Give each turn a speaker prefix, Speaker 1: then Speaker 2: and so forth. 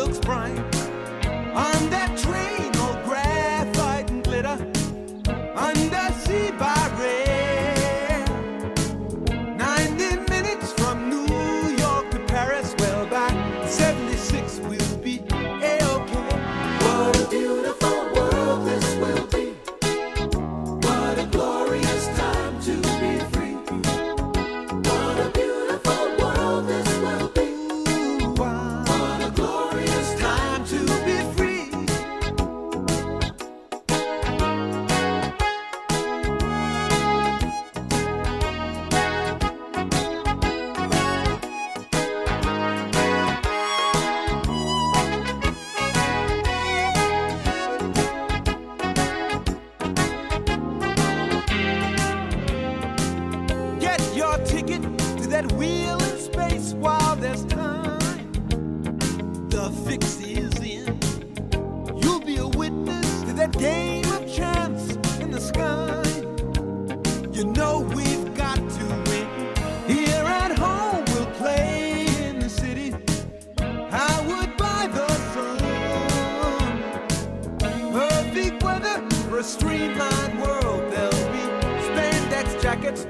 Speaker 1: looks bright on that train, oh, that wheel in space while there's time. The fix is in. You'll be a witness to that game of chance in the sky. You know we've got to win. Here at home, we'll play in the city. Howard by the sun. Perfect weather for a streamlined world. There'll be spandex jackets